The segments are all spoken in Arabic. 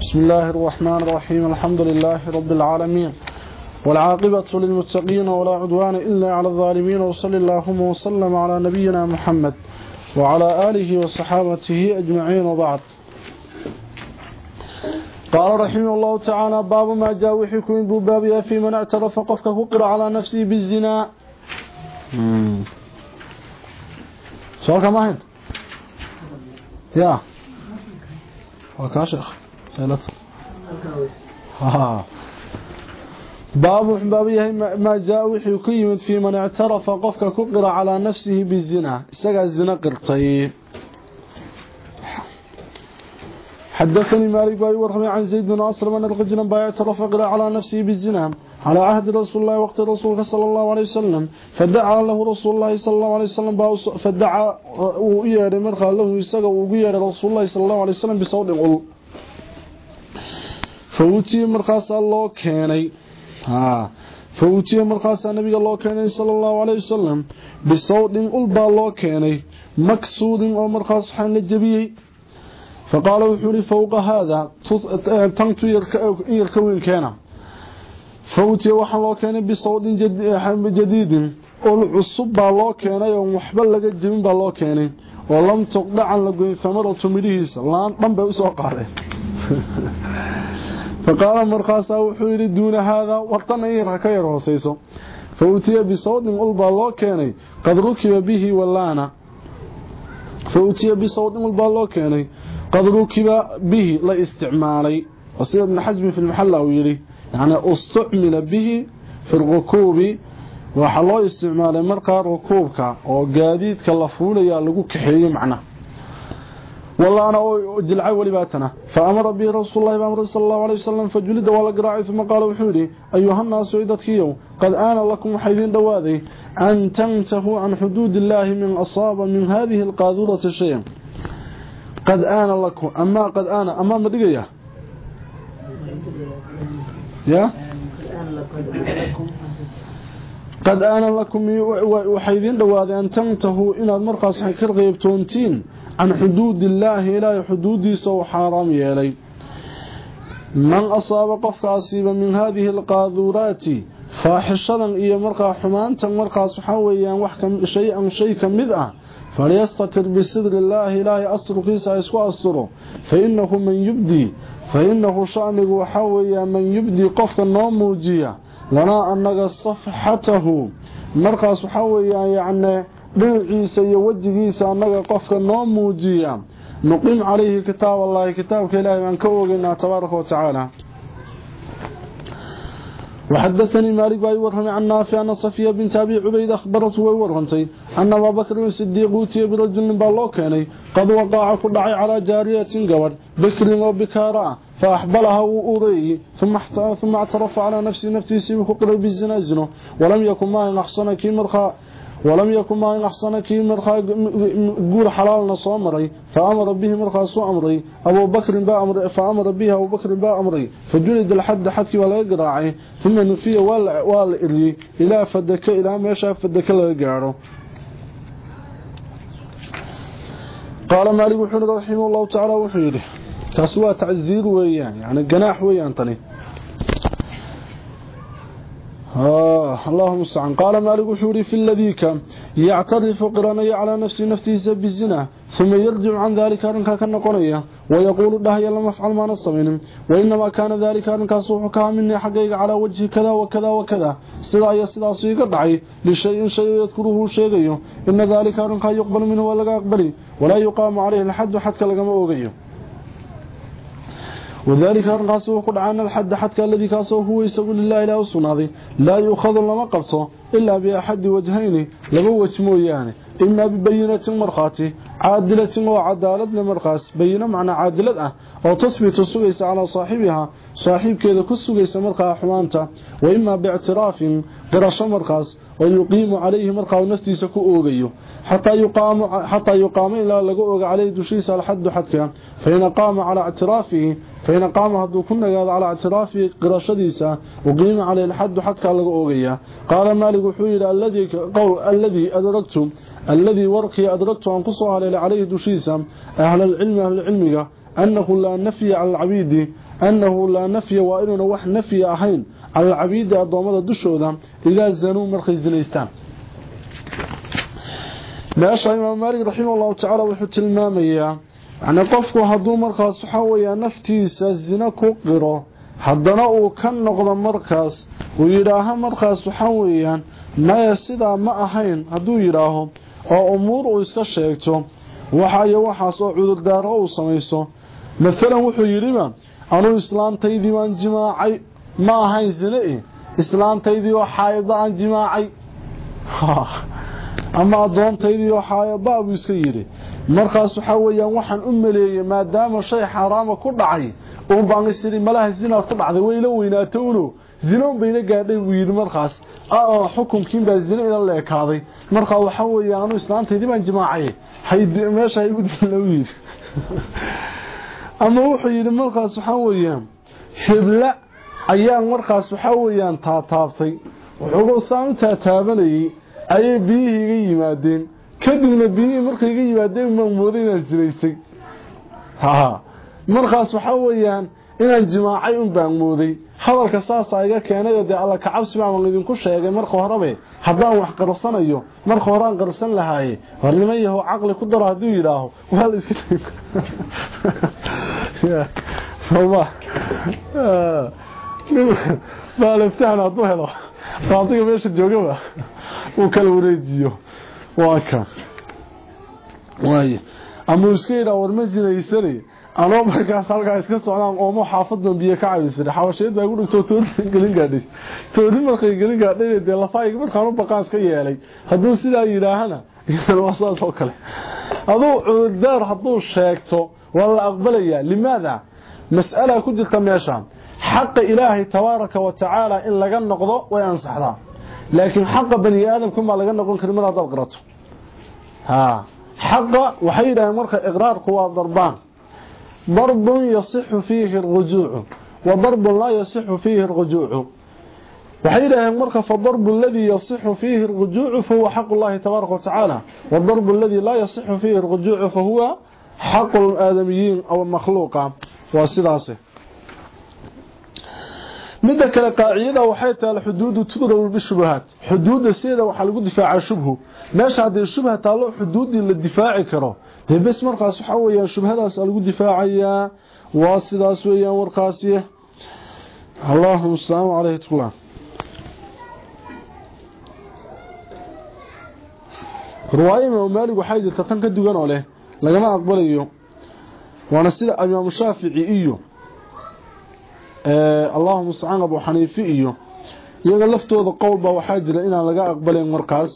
بسم الله الرحمن الرحيم الحمد لله رب العالمين والعاقبة للمتقين ولا عدوان إلا على الظالمين وصل اللهم وسلم على نبينا محمد وعلى آله وصحابته أجمعين وبعد قال رحمه الله تعالى باب ما جاء وحيكم من بابها في من اعترف قفك فقر على نفسه بالزنا سؤال كما هين يا وكاشخ سألت. باب بابيه ما جاء وحي كيمد في من اعترف قفك كقر على نفسه بالزنا. اسغا الزنا قرطي. حدثني مالك باي ورحمي عن زيد بن أسلم أن القجنا باي اعترف قر على نفسه بالزنا. على عهد رسول الله وقت رسولك صلى الله عليه وسلم. فدعا له رسول الله صلى الله عليه وسلم فدعا ويرى مرخى له يسغى ويرى رسول الله صلى الله عليه وسلم بصوت قل. fawtiye markaasaa loo keenay. Fawtiye markaasaa nabiga loo keenay sala allahu caleyh wasalam bisawdin ulbaa loo keenay maksuudin oo markaas waxaa la jebiyey. Faqaala wuxuu ihi fowqa haadaa eh, tantu iyarka weyn keena. Fawtiye waxaa loo keenay bisawdin eh, jadiidin ul cusub baa loo keenay oo waxba laga jebin baa loo keenay. Oo lam tuqdacan la goyn hamaratu midhihiisa laan dhanbay u soo qaadeen faqaala markaasaa wuxuu yidhi duuna haadaa wartana in yarka ka yar hoosayso fa utiya bisawdin ul baa loo keenay qad rukiba bihi wallaana fa utiya bisawdin ul baa loo keenay qad rukiba bihi la isticmaalay oo sida ibnu xasmi fi lmaxalla uu yidhi yacni istucmila bihi fi rukuubi waxaa loo isticmaalay markaa rukuubka oo gaadiidka la fuulayaa lagu kaxeeyo macnaha والله أنا جلعي ولباتنا. فأمر به رسول الله بأمر صلى الله عليه وسلم فجلد ولا قراعي ثم قال وحولي أيها الناس ويدتكيو قد آن لكم حيدين دواذي أن تنتهوا عن حدود الله من أصاب من هذه القاذورة شيئا. قد آن لكم أما قد آن أما ما دقية يا؟ قد آن لكم قد أنا لكم وحيدين دواذي أن تنتهوا إلى المرقص صحيح كرغيب تونتين. عن حدود الله إلى حدودي سو حرام يلي. من أصاب قفك أصيبا من هذه القاذورات فاحشدا إيا مرقى حمانتا مرقى سحويا شيئا شيئا مذأ فليستتر بصدر الله إلهي أسر قيسا يسكو أسره فإنه من يبدي فإنه شأنه وحاويا من يبدي قفك النوموجية لنا أنك صفحته. مرقص وحاويا يعني dhinaciisa iyo wajigiisa annaga qofka noo muujiya. Nuqim calayhi kitaab allahi kitaabka ilaahay baan ka ogeynaa tabaaraka wa وحدثني مالك باي ورهمي عن نافع أن صفية بنت أبي عبيد أخبرته وورهمتي أن أبا بكر الصديق أوتي برجل بالوكيني قد وقع كدعي على جارية قول بكر وبكارا فأحبلها وأوريه ثم ثم اعترف على نفسه نفسه سيبك قرب الزنا ولم يكن ما أحسن كي مرخى ولم يكن ما أحسن كي مرخى قول حلالنا صامري فأمر به مرخى سو أمري. أبو بكر با أمري فأمر به أبو بكر با أمري. فجلد الحد حتى ولا يقرعي. ثم نفي والإري إلى فدك إلى ما شاف فدك لا يقعره قال مالك وحن رحمه الله تعالى وحيره. كسوى تعزير ويان يعني جناح ويان طني آه اللهم استعان قال مالك وحوري في الذي كان يعترف قرانيا على نفسه نفسه بالزنا ثم يرجع عن ذلك أرنكا كنقنيا ويقول ده يلا مفعل ما نصمين وإنما كان ذلك أرنكا صوحكا مني حقيق على وجه كذا وكذا وكذا. سلا يسلا سيقا دعي لشيء شيء يذكره شيء إن ذلك أرنكا يقبل منه ولا يقبل ولا يقام عليه الحد حتى لقم أوغيه وذلك أرنقاس وقل عن الحد حتى الذي كاسوه هو يسقل الله إله الصناضي لا يؤخذ لما قبصه إلا بأحد وجهين لغوة مويانه. ima bibayinatin markhaati caadilatin oo cadaalad le markaas bayino macnaa caadilad ah oo tasbitu sugaysa calaa saaxibihaa saaxiibkeeda ku sugaysa markaa xumaanta wa imaa biictiraafin garasho markaas oo yuqiimu calayhi markaa naftiisa ku oogayo. Xataa yuqaamo ilaa laga ooga caleyhi dushiisa alxaddu xadka fain qaama calaa ictiraafihi fain qaama hadduu ku nagaado calaa ictiraafihi qirashadiisa uqiima caleyhi alxaddu xadkaa laga oogayaa. Qaala maalik wuxuu yidhi alladii adooragtu الذي ورقي أدركت أن قصه عليه دشيسا أهل العلم أهل العلمية أنه لا نفي على العبيد أنه لا نفي وإنه نوح نفي أحين. على العبيد أضوام هذا إلى الزنو مرخي الزنيستان لأشعى إمام مالك رحمه الله تعالى وحوت المامية أن قفك هدو مرخي الصحاوية نفتي سزنك قره حدنا أو كان نقض مرخص ويراها مرخص حويا ما يسدى ما أحين هدو يراهم. Oo umuur uu iska sheegto waxa iyo waxaas oo cudurdaaro uu samayso maalan wuxuu yidhiba anuu islaantaydii baan jimaacay? Ma ahayn zine e islaantaydii oo xaayada aan jimaacay? Ama addoontaydii oo xaayada buu iska yidhi. Markaas waxaa weeyaan waxaan u maleeyey maadaama shay xaaraama ku dhacay uun baan isiri malaha zinaad ku dhacday wayla weynaato uno zinoon bayna gaadhay buu yidhi markaas xukunkiin baa zine ila leekaaday markaa waxaa weeyaan anuu islaantaydii baan jimaacay meesha haygu dil yidhi ama wuxuu yidhi markaas waxaa weeyaan hebla ayaan markaas waxaa weeyaan taataabtay wuxuuga saan u taataabanayay ayay biyihii iga yimaadeen kadibna biyihii markay iga yimaadeen maan mooday inaan sinaystay markaas waxaa weeyaan inaan jimaacay un baan mooday. Hadalka saasaa iga keenay dee alla kacabsi baan idinku sheegay marka horebe haddaan wax qarsanayo marka horaan qarsan lahaaye war niman yahow caqli ku daro hadduu yidhaaho waa la iska soma baaleftahan hadduu helo. Qaadiga meesha joogaba. Uu kala wareejiyo. Waa ka. Waay ama iska yidhaha war ma jinaysanay anoo markaas halkaa iska socdaan oomo xaafadan biyo ka cawisay xawasheed baa igu dhigto toodin gelin gaadhay toodin markay gelin gaadhay dee lafaayiga markaan u baqaan iska yeelay. Hadduu sidaa yidhaahana waa saas oo kale. Aduu cudurdaar hadduu sheegto waa la aqbalayaa. Limaada? Mas'ala ku jirta meesha xaqa ilaahay tabaaraka wa tacaala in laga noqdo way ansaxdaa. Laakiin xaqa bani aadamka ma laga noqon karin mar haddaad qirato xaqa waxay yidhaaheen marka iqraarku waa darbaan ضرب يصح فيه الرجوع وضرب لا يصح فيه الرجوع. وحينها مرخى فالضرب الذي يصح فيه الرجوع فهو حق الله تبارك وتعالى. والضرب الذي لا يصح فيه الرجوع فهو حق الآدميين أو المخلوق. وسلاسه midda kale qaacidada waxay tahay xuduudu tudraw bishubahat xuduuda sida waxa lagu difaaca shubhu meesha hadii shubha taalo xuduudii la difaaci karo dee bes markaas waxaa weeyaan shubhadaasaa lagu difaacayaa waa sidaas weeyaan warkaasi. Allaahuma asalaamu caleyh tula riwaaya imaam maalig waxaa jirta tan ka dugan oo leh lagama aqbalayo. Waana sida imaam shaafici iyo allahuma mustacaan abu xaniifi iyo iyaga laftooda qowlba waxaa jira inaan laga aqbalayn warkaas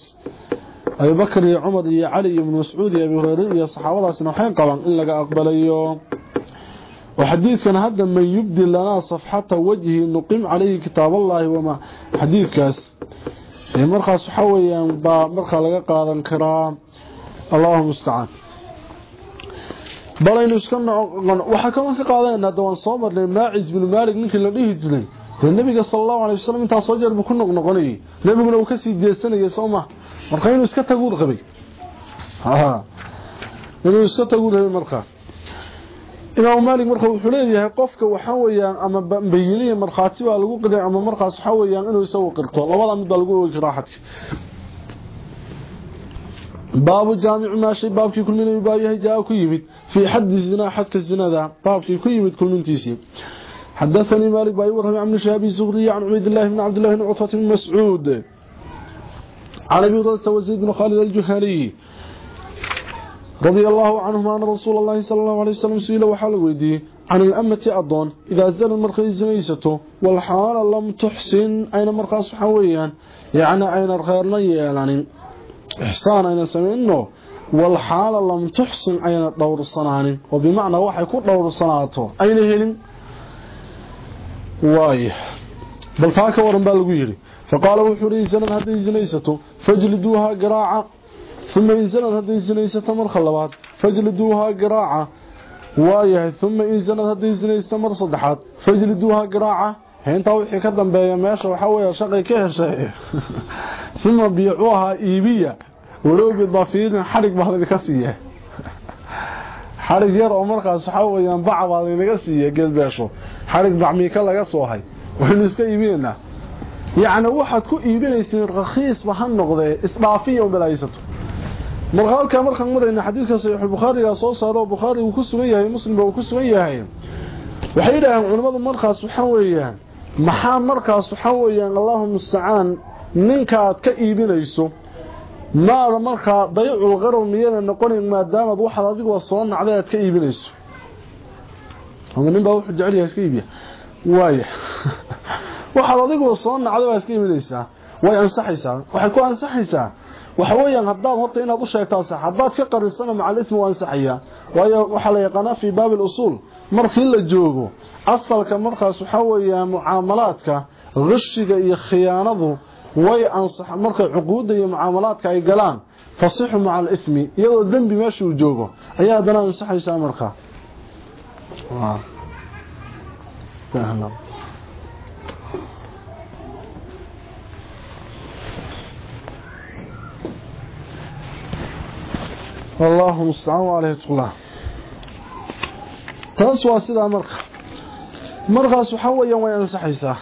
Abu Bakar iyo Umar iyo Ali iyo Mas'uud iyo Abu Hurayra iyo saxaabadaasna waxay qabaan in laga aqbalayo وحديثنا هذا من يبدي لنا صفحة وجهه نقيم عليه كتاب الله وما حديثكاس markaas waxa weeyaan ba marka laga qaadan karaa Allahu musta'an balaynu iska noqon waxa ka ka qaadanaa dawaan soo marnay Maaciz bin Malik ninkii la dhihi jiray ee nabiga sallallahu alayhi wasallam inta soo jeer ku noqnoqonay nabiguna marka inuu iska taguur qabay. Inuu iska taguur qabay marka. Imaam malik marka wuxuu leeyahay qofka waxa weeyaan ama bayiliye markhaati baa lagu qiray ama markaas waxa weeyaan inuu isagu qirto. Labada mid lagu ogi baabu jaamicu maashay baabkii kulminayuu baa yahay jaa ku yimid. Fii xaddi zinaa xadka zinada baabkii ku yimid kulmintiisii. Xadaanii maalik baa i warramay camni shaabi zuhriya can cubaydillaahi bni cabdillahi bni cutbata bni mascuud. عن أبي هريرة وزيد بن خالد الجهني رضي الله عنهما أن رسول الله صلى الله عليه وسلم سئل وحال ويدي عن الأمة أضون إذا زال المرخي زنيسته والحال لم تحسن أين مرخص حويا يعني أين الخير ليالانين إحسان أين سمعنه والحال لم تحسن أين دور الصنعان وبمعنى واحد يكون دور الصنعاته أين هلم واي. بل فاك ورن faqaala wuxuu hi insanad hadday sinaysato fajliduuhaa garaaca uma insanad hadday sinaysato marka labaad fajliduuhaa garaaca waayahay uma insanad hadday sinaysato mar saddexaad fajliduuhaa garaaca hayntaa wixii ka dambeeya meesha waxaa weeye shaqay ka heshay uma biicuuhaa iibiya walowbi dafiirin xadhig baa laydinka siiya xadhig yar oo markaas waxaa weyaan baca baa laynaga siiya geelbeesho xadhig bacmiika laga soo hay waynu iska iibinaynaa yacni waxaad ku iibinaysiin rakhiisba ha noqdee isdhaafiya un balaayisato marka halkaa markaan marayna xadiidka saxiixulbukhaariga soo saaro oo bukhaari uu ku sugan yahay muslimba uu ku sugan yahay. Waxay yidhaaheen culimmadu markaas waxaa weeyaan maxaa markaas waxaa weeyaan allahu mustacaan ninka aad ka iibinayso maada markaa daycul qarow miyana noqonayn maadaamaad waxaad adiguba soo nacday aad ka iibinayso. Ama nin baa wuxuu jecel yahay waxaad adiguba soo nacday baa iska iibinaysaa way ansaxaysaa waxay ku ansaxaysaa waxa weeyaan haddaad horta inaad u sheegtaa sax haddaad ka qarisana macal ismi waa ansaxayaa waayo waxaa la yaqaanaa fii baabi lusuul markii la joogo asalka markaas waxaa weeyaan mucaamalaadka qishiga iyo khiyaanadu way ansax markay cuquudda iyo mucaamalaadka ay galaan fasixu maca alismi iyadoo dembi meesha uu joogo ayaa haddana ansaxaysaa markaa والله مستعان عليه تقلاه taas waa sidaa marka markaas waxa weeyaan way ansaxaysaa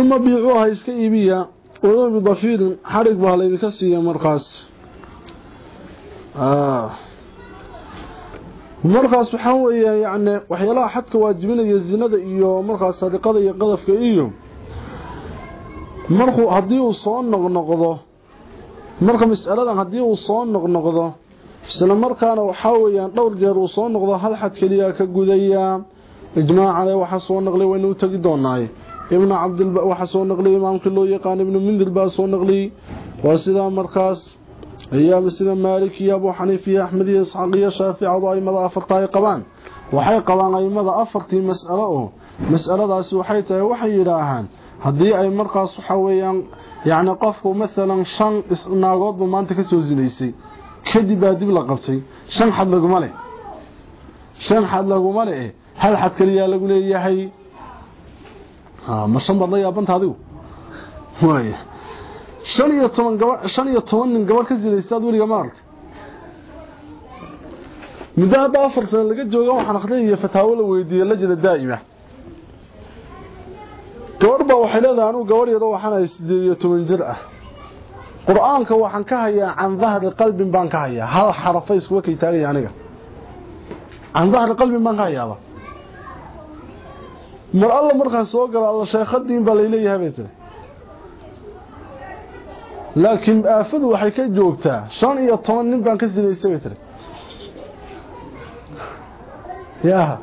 uma biicuuha iska iibiya walow bidafiirin xarig baa laydinka siiya markaas markaas waxaa weeya yani waxyaalaha xadka waajibinaya zinada iyo markaas sadiqada iyo qadafka iyo markuu haddii uu soo noqnoqdo marka mas'aladan haddii uu soo noqnoqdo isla markaana waxaa weeyaan dhowr jeer uu soo noqdo hal xad keliya ka gudayaa ijmaacale waxaa soo naqlay waynu u tegi doonaaye ibnu cabdil waxaa soo naqliyay imaamkii loo yaqaan ibnu mindir baa soo naqliyey waa sidaa markaas ayaa sida maalik iyo abu xaniif iyo axmed iyo isxaaq iyo shaaficadu aimada afarta ay qabaan. Waxay qabaan aimada afartii mas'alo oo mas'aladaasi waxay tahay waxay yidhaahaan haddii ay markaas waxaa weeyaan yacni qofku maalan shan naagoodba maanta ka soo sinaysay kadib baa dib la qabtay. Shan xad laguma leh. Shan xad laguma leh. Hal xad kaliyaa lagu leeyahay. Ma shan baad la yaabanta adigu? Waaya shan iyo toban gaba shan iyo toban nin gabadh ka sinaystaad weliga ma arka muddo hadda afar sano laga jooga waxaan akhriyaya fataawo la weydiiyey lajna daa'ima gabadh baa waxay leedahay anugu gabadh yaro waxaan hay sideed iyo toban jir ah. Qur'aanka waxaan ka hayaa can dahri qalbin baan ka hayaa. Hal xarafa iskuga kay taagaya aniga. Can dahri qalbin baan ka hayaaba. Mar alla markaan soo gala alla sheekhadiin baa layleeyahay bay tiri laakiin aafadu waxay ka joogtaa. Shan iyo toban nin baan ka sinaystay bay tiri yaha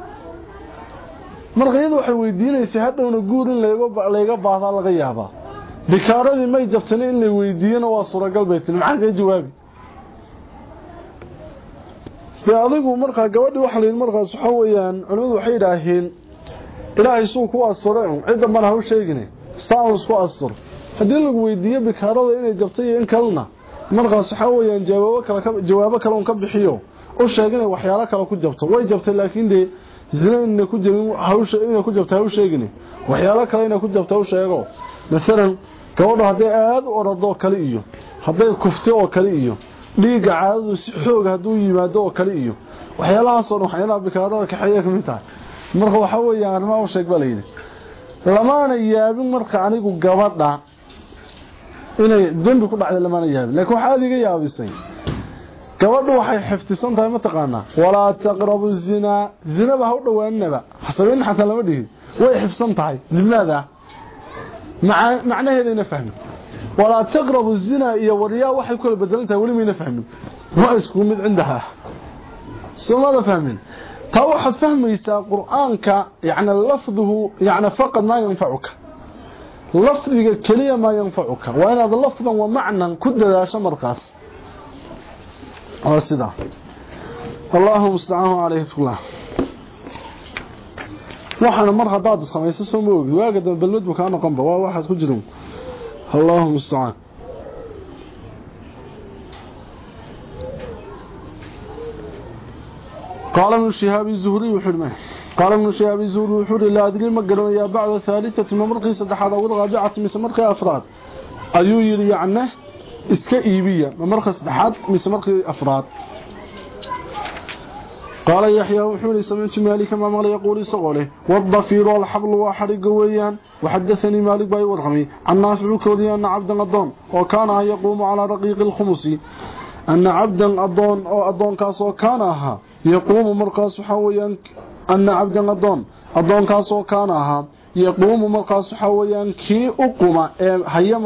marka iyadu waxay weydiinaysay hadhowna guur in layga baahdaa laga yaabaa. Bikaaradii may jabtana in la weydiiyana waa suuragal bay maxaa kaga jawaabi? De adigu markaa gabadhii waxa layidhi markaas waxa culimadu waxay yidhaaheen ilaahay suu ku asture cidda mana ha u sheegine. Saus ku astur haddii lagu weydiiyo bikaarada inay jabtay iyo in kalena markaas waxaa weeyaan jawaabo kale un ka bixiyo. U sheeg inay waxyaalo kale ku jabto. Way jabtay laakiin dee zina inay ku jabin hawsha inay ku jabto ha u sheegine waxyaalo kale inay ku jabto ha u sheego. Maalan gabadho hadday aada u oradoo kale iyo. Hadday kufti oo kale iyo. Dhiigga caadadu si xooga hadduu yimaado oo kale iyo. Waxyaalahaasoo dhan waxyaalaha bikaarada kaxeeya ka mid tahay. Marka waxaa weeyaan arrimaha u sheeg baa layidhi lamaana yaabin marka anigu gabadha inay dembi ku dhacday lamaana yaabin. Laakiin waxaa aada iga yaabisay gabadhu waxay xifdisan tahay mataqaanaa walaa taqrabu zinaa zinaba ha u dhowaaninaba xasabeyn xataa lama dhihin way xifsan tahay limaada macnaheedayna fahmin walaa taqrabu zinaa iyo waryaa waxay kula bedelan tahay weli mayna fahmin waa isku mid cindaha soomada fahmin taa waxaad fahmaysaa qur-aanka yani lafduhu yani faqad maa yanfacuka lafdiga keliya maa yanfacuka waa inaad lafdan wa macnan ku dadaasho markaas waa sidaa allahu mustacaan caleyhi tqullah waxaana mar haddaad samayso soo ma ogi waaga dambe balmad bu kaa noqonba waa waxaad ku jirin allahu mustacaan قال ابن شهاب الزهري وحرمه قال ابن شهاب الزهري وحرمه لا أدري ما قالوا يا بعد ثالثة ممرقي صدحات ورغابعة مسمرقي أفراد أيو يري عنه iska iibiya marka saddexaad mise markii afraad قال يحيى وحولي سمعت مالك ما مغلي يقول سقوله والضفير والحبل وحرق ويان وحدثني مالك باي ورغمي عن نافع كودي أن عبدا أضون وكان يقوم على رقيق الخمس أن عبدا أضون أو أضون كاسو كان أها يقوم مرقاس حويا أن عبدا أضون أضون كاسو كان أها يقوم مرقاس حويا كي أقوم هيا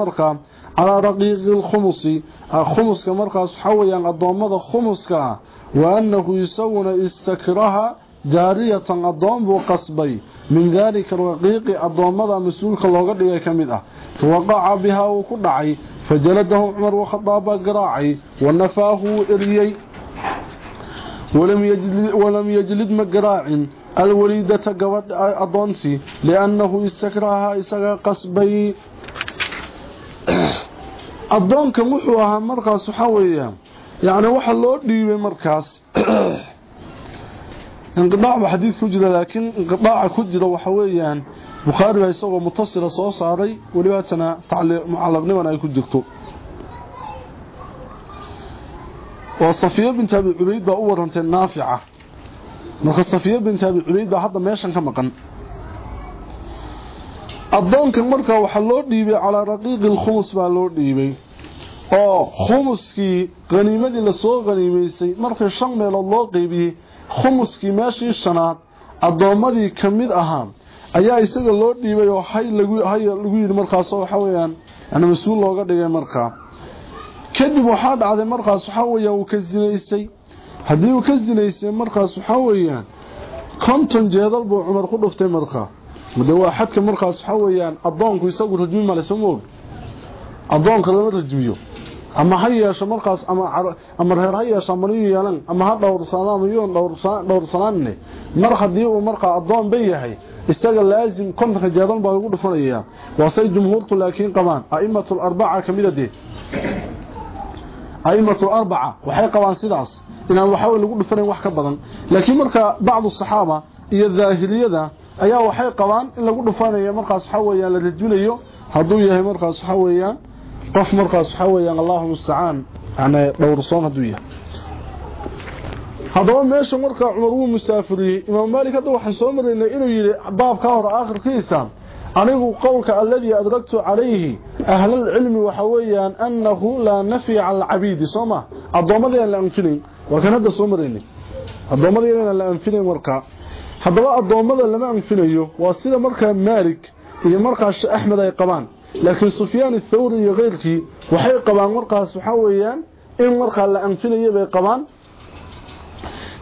على رقيق الخمس. خمس كمرقاس حويا ماذا خمس وأنه يسون استكرها جارية أضوم وقصبي. من ذلك الرقيق ماذا مسؤولك الله قد كمده فوقع بها وكدعي. فجلده عمر وخطاب قراعي. ونفاه إريي. ولم يجلد, ولم يجلد مقراع. الوليدة قبض أضونسي لأنه استكرها addoonkan wuxuu ahaa markaas waxaa weeyaan yacni waxa loo dhiibay markaas. Inqidaac baa xadiid ku jira laakiin inqidaaca ku jira waxa weeyaan bukhaari baa isagoo mutasila soo saaray welibaatana mucalabnimana ay ku jirto. Oo safiya binti abi cubayd baa u warantay naafica. Marka safiya binti abi cubayd baa hadda meeshan ka maqan adoonkan marka waxa loo dhiibay calaa raqiiqi alkhumus baa loo dhiibay oo khumuskii qaniimadii la soo qaniimaysay markii shan meelood loo qeybiyey khumuskii meeshii shanaad addoommadii ka mid ahaa ayaa isaga loo dhiibay oo hay hay lagu yidhi markaas waxa weeyaan yani mas'uul looga dhigay markaa kadib waxaa dhacday markaas waxa weeyaan uu ka zinaysay haddii uu ka zinaysay markaas waxaa weeyaan konton jeedal buu cumar ku dhuftay markaa de waa xadka markaas waxaa weeyaan addoonku isagu rajmi male soo moog addoonka lama rajmiyo. Ama ha markaas ama reer ha yeesho ama niyu yeelan ama ha dhowrsanaado ama yuun dhowrsanaanne mar haddii uu markaa addoon ba yahay isaga laazim kontonka jeedan baa lagu dhufanayaa. Waasay jumhuurtu laakiin qabaan a'imatu larbaca ka mida dee. A'imatu larbaca waxay qabaan sidaas. Inaan waxawe lagu dhufanayn wax ka badan. Laakiin marka bacdu saxaaba iyo daahiriyada ayaa waxay qabaan in lagu dhufanayo markaas waxa la rajminayo hadduu yahay markaas waxa qof markaas waxa allahu mustacaan yani dhowrsoon hadduu yahay haddaba meesha markaa cumar wuu musaafiriyey imaam maalik hadda waxaan soo maraynay inuu yidhi baabka hore aakhirkiisa anigu qowlka alladii adragtu calayhi ahlalcilmi waxa weeyaan annahu laa nafya cala alcabiidi soo ma la anfinayn waa kan soo maraynay addoommadii inaan la anfinayn markaa haddaba addoommada lama anfinayo waa sida markaa maalik iyo markaas axmed ay qabaan laakiin sufyaan athawri iyo keyrkii waxay qabaan markaas waxaa weeyaan in markaa la anfinayo bay qabaan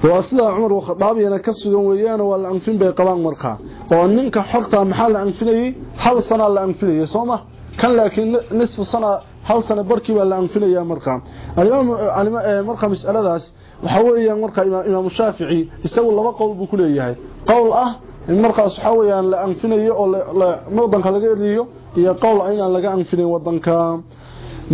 waa sidaa cumar khadaabiyana ka sugan weeyaan waa la anfin bay qabaan markaa oo ninka xorta maxaa la anfinayay hal sana la anfinayay sooma kan laakiin nisfu sana hal sana barkii baa la anfinaya markaa markaa mas'aladaas waxa weeyaan markaa imaam shaafici isagu laba qowl buu ku leeyahay qowl ah in markaas waxa weeyaan la anfinayo oo wadanka laga eriyo iyo qowl inaan laga anfinayn wadanka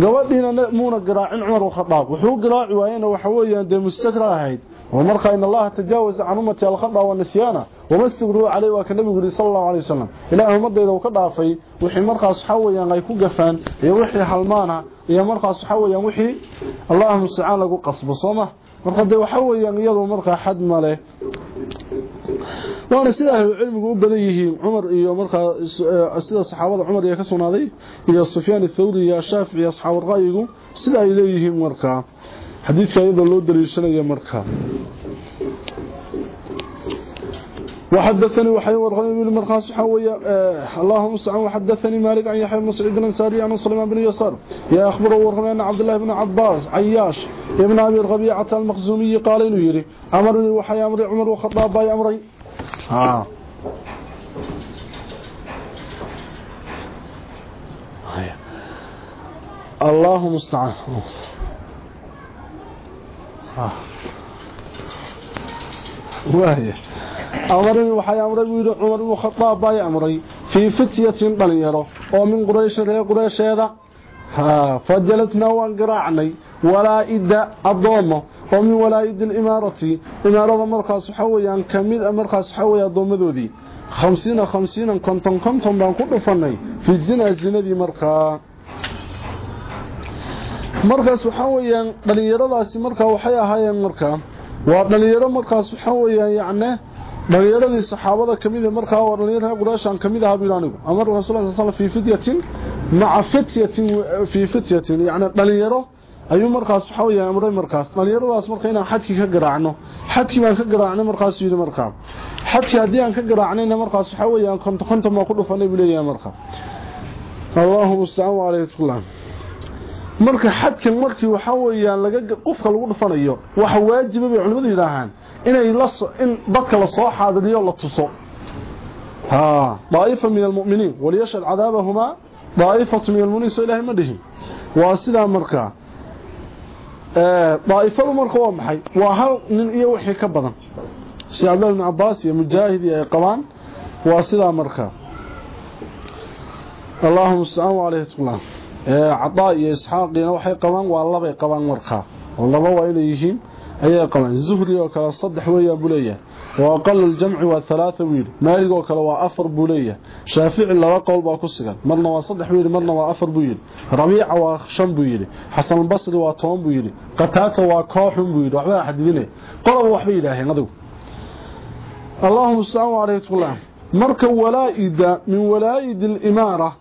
gabadhiina muuna garaacin cumar khadaab wuxuu garaaci waayena waxa weeyaan dee mustakra ahayd ومرقى إن الله تجاوز عن أمتي الخطأ والنسيانة وما استقروا عليه وكان النبي صلى الله عليه وسلم إلى أمد إذا وكذا في وحي مرقى صحوي ينغيكو قفان يوحي حلمانا يا مرقى صحوي يوحي اللهم استعان لكو قصب صمه marka de waxa weyaan iyadu markaa xad male waana sida cilmigu u badan yihiin cumar iyo markaa eh, sida saxaabada cumar iyo ka sugnaaday iyo sufyaan athawri iyo shaafici iyo asxaabu ra'yigu sida ay leeyihiin marka xadiidka iyadoo loo daliishanaya marka وحدثني وحي ورغني من مرخاص حوية آه اللهم استعان. وحدثني مالك عن يحيى بن سعيد الأنصاري عن سليمان بن يسار. يا أخبر ورغني أن عبد الله بن عباس عياش ابن أبي الربيعه المخزومي قال إنه يري أمرني وحي أمر عمر وخطاب باي أمري. ها اللهم استعان ها واهي أمرني وحي أمري ويدو عمر بن الخطاب باي أمري في فتية دليرو ومن قريش ري قريش هذا. ها فجلتنا وانقرعني ولا إدى الضومة ومن ولا إدى الإمارة. إمارة مرخص حويا كميد مرخص حويا الضومة ذي خمسين خمسين كنتم كنتم بان كل فني. في الزنا الزنا دي مرخا. markaas waxa weeyaan dhalinyaradaasi markaa waxay ahaayeen markaa waa dhalinyaro markaas waxa weeyaan yacne dhalinyaradii saxaabada ka mid ah markaa waa dhalinyarada quraashan ka mid ah buu amar rasuulullah sallallahu alayhi wasallam fi fityatin ma'a fi fityatin yani dhalinyaro ayuu markaas waxa amray markaas. Dhalinyaradaas markaa inaan xadki ka garaacno xadki baan ka garaacnay markaas yiri markaa xadki haddii aan ka garaacnayna markaas waxa konto konto ma ku dhufanay buu markaa Allahu musta'an alayhi tullah marka xadkan markii waxa weeyaan laga qofka lagu dhufanayo waxa waajib culimadu yiraahaan inay la in dadka la soo xaadiriyo la tuso ha daa'ifa min almu'miniin waliyashhad cadaabahuma daa'ifatu min almu'miniin soo ilaahay ma dhihin waa sida markaa ee daa'ifadu markaa waa maxay waa hal nin iyo wixii ka badan si Abdullah ibn Abbas iyo Mujaahid ay qabaan waa sida markaa Allahumma salli alayhi wa sallam cadaa iyo isxaaqina waxay qabaan waa labay qabaan markaa laba waa inay yihiin thalaatha wiil maalig oo kale waa afar buu leeyahay shaafici laba qowl baa ku sugan marna waa saddex wiil marna waa afar buu yidhi rabiica waa shan buu yidhi xasan albasri waa toban buu yidhi qataata waa kooxun buu yidhi waxbaa xadidine qoloba waxbay yidhaaheen adigu allahuma salaamu calayhi tullah marka walaa'ida min walaa'id alimaara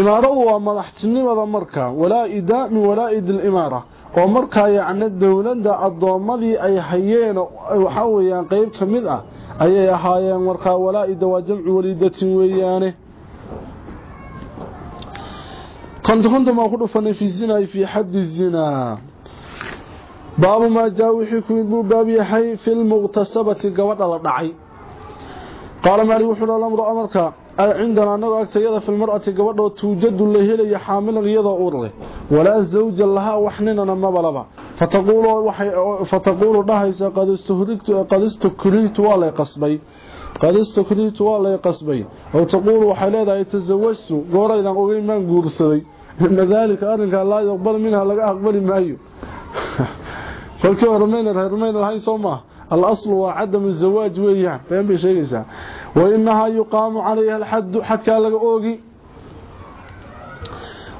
imaaradu waa madaxtinimada markaa walaa'ida min walaa'id alimaara oo markaa yacni dowladda addoommadii ay hayeen waxaa weeyaan qeyb ka mid ah ayay ahaayeen markaa walaa'ida waa jamcu waliidatin weeyaane. Konta konta maa ku dhufanay fi zina fi xaddi zinaa baabu maa jaa wixii ku yid buu baab yahay fi lmuqtasabati gabadha la dhacay. Qaala maali wuxuu dha lamru amarka cindana anagoo agtayada fi lmar'ati gabadhoo tuujadu la helaya xaamilan iyadoo uur leh walaa zawja lahaa wax ninana mabalaba fataquulu dhahaysa qad istukritu waa lay qasbay qad istukritu waa lay qasbay oo taquulu waxay leedahay tasawajtu gooraydan ogeyn maan guursaday ina daalika arrinkaa laa yaqbal minha laga aqbali maayo kolkii hore mayna lahayn soo maaha alaslu waa cadamu zawaaj weeyaan been bay sheegaysaa wainahaa yuqaamu calayha alxaddu xadkaa laga oogi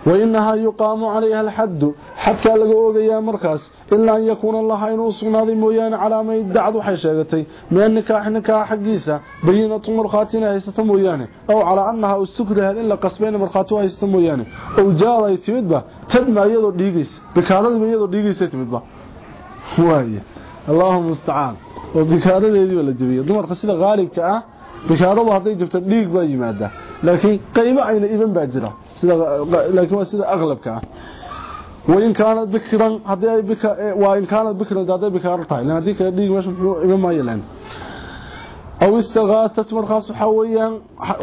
wainahaa yuqaamu calayha alxaddu xadkaa laga oogayaa markaas ilaa an yakuuna laha inuu sugnaaday mooyaane calaa ma idacad waxay sheegatay min nikaaxi nikaax xaggiisa bayinatu markhaati inay haysato mooyaane aw calaa annahaa ustukrihad in la qasbayna markhaati u haysato mooyaane ow jaada ay timidba tadma iyadoo dhiigaysa bikaaradiiba iyadoo dhiigaysa timidba waay allahuma mustacaan oo bikaaradeediiba ah bikaaradu hadday jabto dhiig baa yimaada laakiin qaybo ayna iban baa jira sida laakiin waa sida aqlabka ah wain kaanad bikran hadii ay bika waa in kaanad bikran hadday bikaaro tahay lan hadii kale dhiig meesha muxuu iban maayo lan aw istagaatat markaas waxaa weeyaan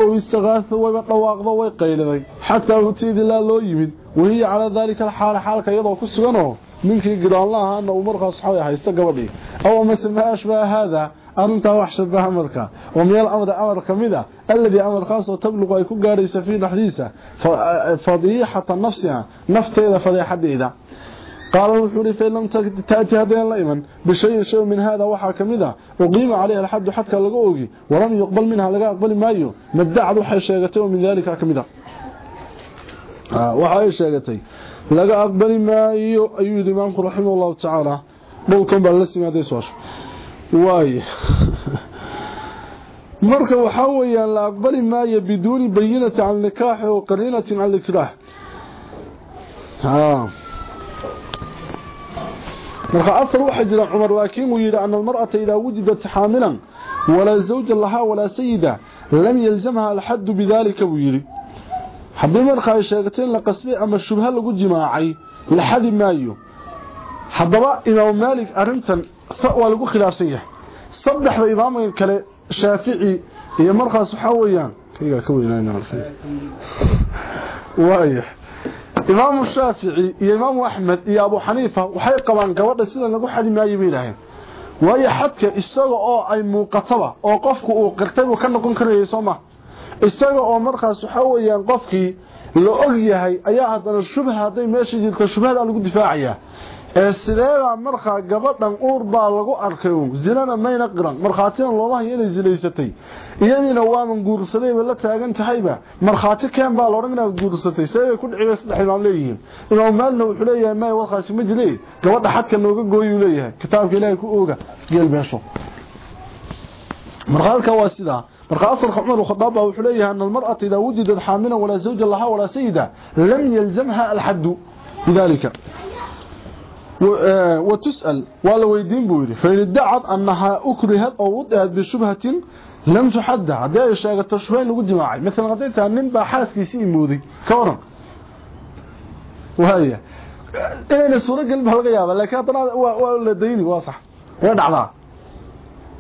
aw istagaatha wayba dhawaaqdo way qayliday xataa hutiidi laa loo yimid wahiya calaa daalika alxaala xaalka iyadoo ku suganoo ninkii gidaanla ahaana uu markaas waxaa haysta gabadhii aw mase maa ashbaha arrintaa wax shabaha marka oo meel amar kamid ah alladii amarkaasoo tabluqu ay ku gaadhaysa fii dhexdiisa fadiixata nafsiha nafteeda fadeexadeeda qaala wuxuu ihi fain lam taati haddeen la iman bishayin shay min haada waxaa ka mid a uqiima calayha alxaddu xadka laga ogi walam yuqbal minha laga aqbali maayo madacad waxay sheegatay oo min daalika ka mid a waxa ay sheegatay laga aqbali maayo واي مركه وحاوي لا اقبل ما يبدون بينه عن النكاح وقرينه عن الكراه ها مركه اثر واحد إلى عمر واكيم ويرى ان المراه اذا وجدت حاملا ولا زوج لها ولا سيده لم يلزمها الحد بذلك ويرى حبيب مركه شيغتين لقسمه اما شبهه لو جماعي لحد مايو haddaba imaam maalik arrintan waa lagu khilaafsan yahay. Saddexda imaamka kale shaafici iyo markaas waxaa weeyaan kaygaa ka weynaawaaya imaamu shaafici iyo imaamu axmed iyo abu xaniifa waxay qabaan gabadha sidan lagu xadi maayo bay yidhaaheen waayo xadka isaga oo ay muuqataba oo qofku uu qirtay buu ka noqon karayay soo ma? Isaga oo markaas waxaa weeyaan qofkii la og yahay ayaa haddana shubha hadday meesha jirto shubhada lagu difaacayaa ee sideeda markaa gabadhan uur baa lagu arkay zinana mayna qiran markhaatina looma hayo inay zinaysatay iyadiina waaman guursadayba la taagan tahayba markhaati keen baa loodhan inaad guursatay sideebay ku dhicibay saddex imaam leeyihiin imaam maalina wuxuu leeyahay maya warkaasi ma jile gabadha xadka nooga gooyuu leeyahay kitaabka ilaahay ku ooga geel beesho markaalka waa sidaa marka afarka cumar khadaab baa wuxuu leeyahay an almar'ata idaa wujidat xaamila walaa zawja laha walaa sayida lam yalzamha alxaddu bidalika وتسأل ولا ويدين بوري فإن ادعت أنها أكرهت أو وضعت بشبهة لم تحدى هذا الشيء التشبهين لو جماعي مثلا قضيتها نبا حاسكيسي مودي كورن وهي إنه سورة قلبها laga yaaba laakiin hadana waa la dayni waa sax way dhacdaa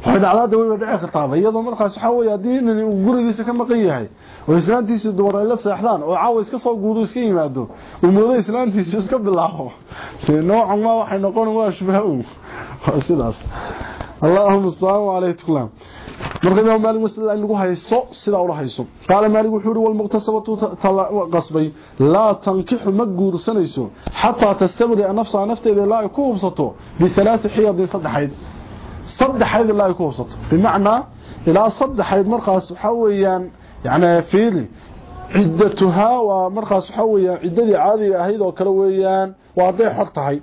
way dhacdaa way wadaac khitaaba iyadoo markaas waxa weey hadii in gurigiisa ka maqan yahay oo islaantiisa dumar ay la seexdaan في نوع ما وحي نقول هو شبهه سداس اللهم صل عليه وسلم مرخي ما مالك مسل ان لو هيسو سدا ولا هيسو قال مالك وحوري والمقتصبه تلا قصبي لا تنكح ما غورسنيسو حتى تستبدي نفسها نفسها إلى يكون يكوبسته بثلاث حيض صدحيد لا يكون يكوبسته بمعنى إلى صدحيد مرخص حويا يعني فيلي. عدتها ومرخص حويا عدتي عاديه اهيد أو كلا ويان waa hadday xor tahay.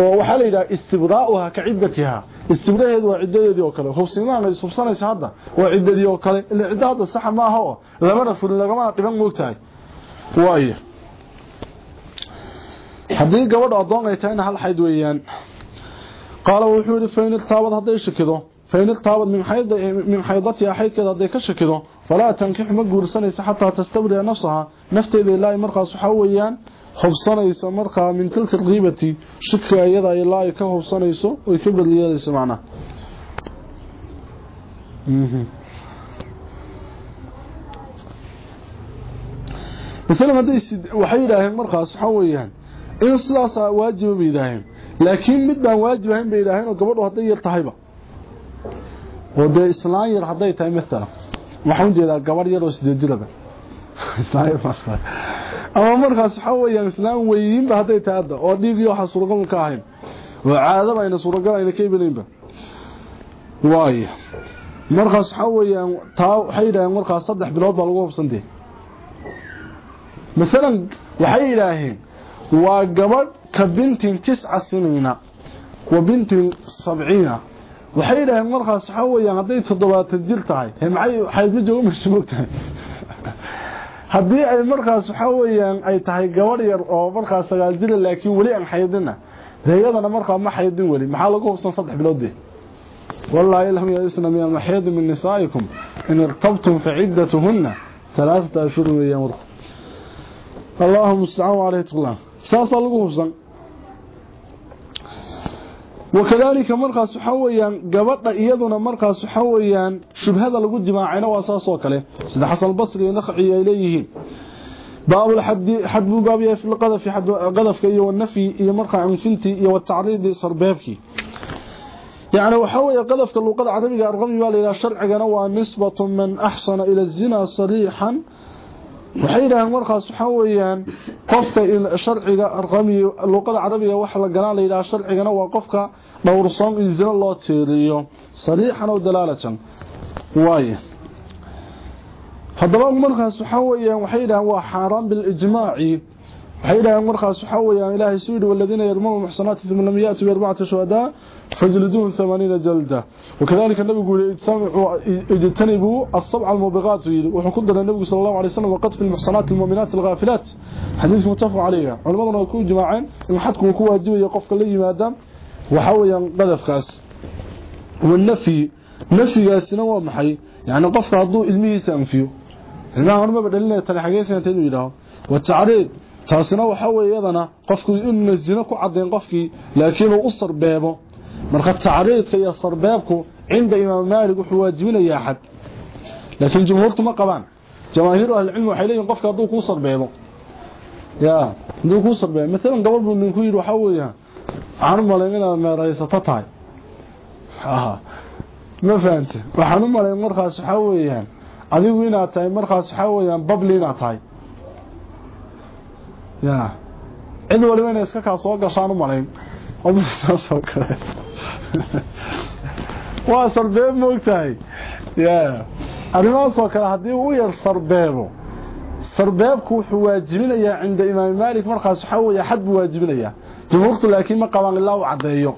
Oo waxaa la yidhaha istibraa'uha ka ciddatiha. Istibraheedu waa ciddadeedii oo kale. Hubsinaana ishubsanaysa hadda. Waa ciddadii oo kale. Ila cidda hadda saxa maaha oo lamana fulin lagama dhiban moogtahay waaya haddii gabadha addoon ay tahayna hal xayd weeyaan qaala wuxuu yidhi fain irtaabad shakido fain irtaabad min xaydatiha xaydkeeda haday ka shakido falaa tankix ma guursanaysa xataa tastabria nafsaha. Nafteeda ilaa markaas waxaa weeyaan hubsanayso markaa min tilka qiibati shirka ayada ilaa ka hubsanayso oo ka badiyayso macna mhm مثلا hadii waxay yiraahdeen markaas waxa weeyaan in sidaas waajib bay yiraahdeen laakiin mid baan waajib ahayn bay yiraahdeen oo gabadhu haday yar tahayba oo de islaan yar haday tahay mesela waxaan jeedaa gabadh yar oo sideed jirada ama markaas waxa weeyaan islaam weeyinba hadday tahay hadda oo dhiig iyo waxa suuragal ka ahayn. Oo caadaba ayna suuragal ayna ka iibinaynba markaas waxa weeyaan taa waxay markaas saddex bilood baa lagu hubsantay. Masalan waxay yidhaaheen waa gabadh ka bintin tisca siniina wa bintin sabciina. Waxay yidhaaheen markaas waxa weeyaan hadday toddobaatan jir tahay. Maxay xaydma joogo mashmuug tahay haddii ay markaas waxa weeyaan ay tahay gabadh yar oo markaas sagaal jir laakiin weli aan xaydina reeyadana markaa ma xaydin weli maxaa lagu hubsan saddex bilood wallaahi lam yasna min al-mahid min nisaikum in irtabtum fa iddatuhunna thalathata ashhur weeyaan warqo اللهم استعان عليه تقلان ساسا lagu hubsan markaas waxa weeyaan shubhada lagu jimaacayna waa saas oo kale sida xasan basri iyo naqci ay leeyihiin باب الحد حد باب في القذف حد قذفك iyo والنفي iyo markaa anfinti iyo taariid sarbeebki يعني وحوي قذفك اللغة العربيه ارغمي waa leeyahay sharcigana waa nisbatu man ahsana ila zina sarihan waxay yiraahdeen markaas waxa weeyaan qofka sharciga arqami luqada carabiga wax la galaan la yiraahdo sharcigana waa qofka dhowrsoon in zina loo teeriyo sariixan oo dalaalatan waaye hadaba markaas waxa weeyaan waxay yiraahdeen waa xaraam bil ijmaaci ilaahay suu yiri walladina yarmunu muhsanaati thumma lam ya'tu bi arba'ati shuhada فجلدوهم ثمانين جلدة. وكذلك النبي يقول اجتنبوا السبع الموبغات وحكد النبي صلى الله عليه وسلم وقد في المحصنات المؤمنات الغافلات. حديث متفق عليه. علماء يكون جماعين إن حدكم يكون واجب يقف لي مادام وحاول قذف كاس والنفي نفي قاسنا ومحي يعني قفك هدو علمه سأنفيه badalina tale xagee keentay inuu yidhaaho watacriid taasina waxa weeye iyadana qofku inuu zina ku cadeyn qofkii laakiin uu sarbeebo. Marka tacriidka iyo sarbeebku cinda imaam maalik wuxuu waajibinayaa xad laakiin jumhuurtu ma qabaan. Jamaahiir ahli cilmi waxay leeyihiin qofka hadduu kuu sarbeebo. Ya hadduu kuu sarbeebo. Maalan gabadh buu ninku yidhi waxaa weeya waxaan u malayn inaad meeraysato ma fahante waxaan u markaas waxaa weeyaan adigu inaad tahay markaas waxaa weeyaan babli inaad tahay ya cid waliba inay iska kaa soo gashaan u malayn saasoo kale waa sarbeeb moogtahay ya arrimahaasoo kale haddii uu yar sarbeebo sarbeebku wuxuu waajibinayaa cinda imaam maalik markaas waxaa weeye xad buu waajibinayaa jumhuurtu laakiin ma qabaan ilaa uu caddeeyo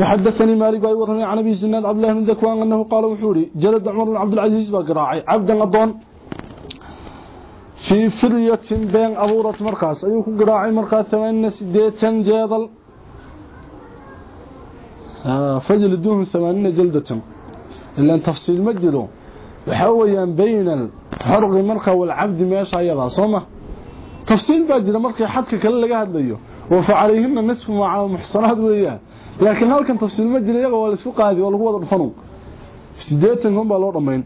وحدثني مالك باي ورمي عن ابي سناد عبد الله بن ذكوان انه قال وحوري جلد عمر بن عبد العزيز بقراعي عبدا اضون في فرية بين أبورة مركز أيوك قراعي مركز ثمانين سديتا جادل. آه فجلدوهم ثمانين جلدة إلا تفصيل مجلو وحويا بين الحرق مركز والعبد ماشا يضع صومة. تفصيل مركز حدك كلا لقى هدليو وفعليهن نصف مع المحصنات وإياه لكن هل كان تفصيل مجلو يقوى والاسكو قادي والقوة الفنو. سديتا هم بالور أمين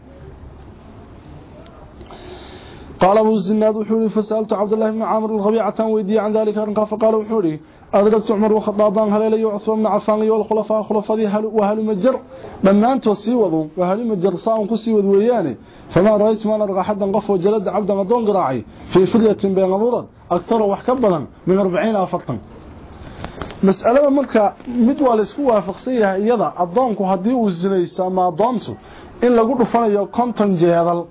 قال أبو الزناد وحوري فسألت عبد الله بن عامر الغبيعة ويدي عن ذلك أرنقى فقال وحوري أدركت عمر وخطابان هل لي عثمان بن عفان والخلفاء خلفاء هل وهل مجر؟ لما أنت وسيوضوا وهل مجر؟ صاهم كسيوض وياني. فما رأيت ما نرغى حدا قف وجلد عبد مدون قراعي في فرية بين أمورا أكثر وحكبلا من أربعين أفرطا مسألة مركا مدوى لسكوها فقصيها يضع الضونك هديه الزنيسة ما ضونته إن لقود فانا كونتن جهد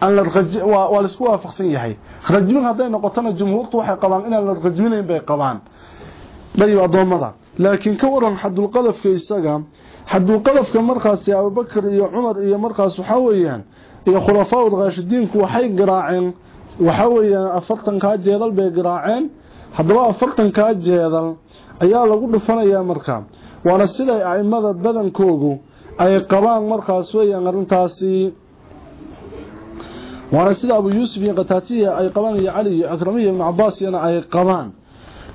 waa la isku waafaqsan yahay. Rajmin hadday noqotona jumhuurtu waxay qabaan inaan la rajminayn bay qabaan. Dayib addoommada. Laakiin ka waran xadulqadafka isaga xadulqadafka markaasi abubakar iyo cumar iyo markaas waxaa weeyaan iyo khulafaa raashidiinku waxay garaaceen waxaa weeyaan afartankaa jeedal bay garaaceen. Haddaba afartankaa jeedal ayaa lagu dhufanayaa markaa waana siday aimada badankoogu ay qabaan markaas weeyaan arrintaasi waana sida abu yuusuf iyo qataatiya ay qabaan iyo cali iyo akramiya ibnu cabbaasiyana ay qabaan.